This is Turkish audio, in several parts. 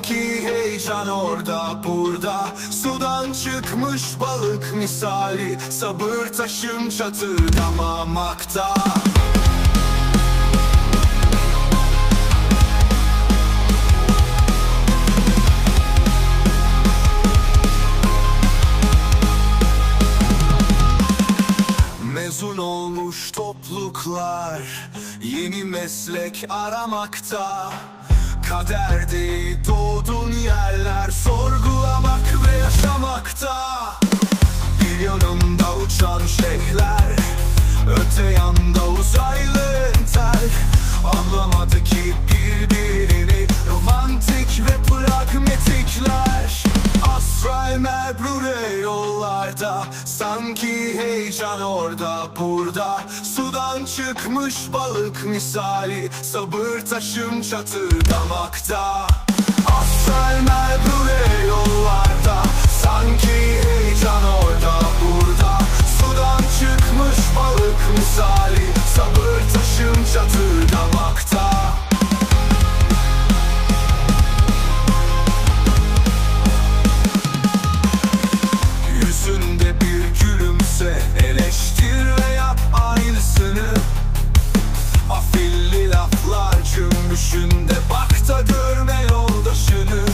Sanki heyecan orada burada. Sudan çıkmış balık misali. Sabır taşım çatırdamamakta. Mezun olmuş topluluklar Yeni meslek aramakta Kaderdi. Doğduğun yerler Sorgulamak ve yaşamakta. Bir yanımda uçan şeyhler Öte yanda uzaylı entel Anlamadı ki birbirini yollarda Sanki heyecan orada burada Sudan çıkmış balık misali Sabır taşım çatırdamakta. Astral cümbüşünde Bak da görme yoldaşını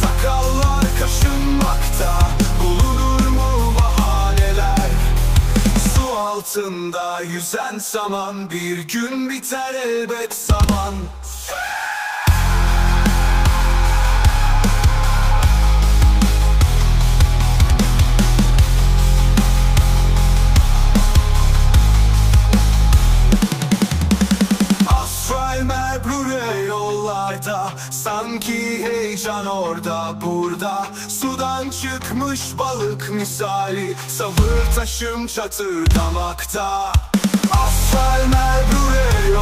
Sakallar kaşınmakta Bulunur mu bahaneler? Su altında yüzen saman Bir gün biter elbet zaman Heyecan orada burada. Sudan çıkmış balık misali. Sabır taşım çatırdamakta Astral mebrure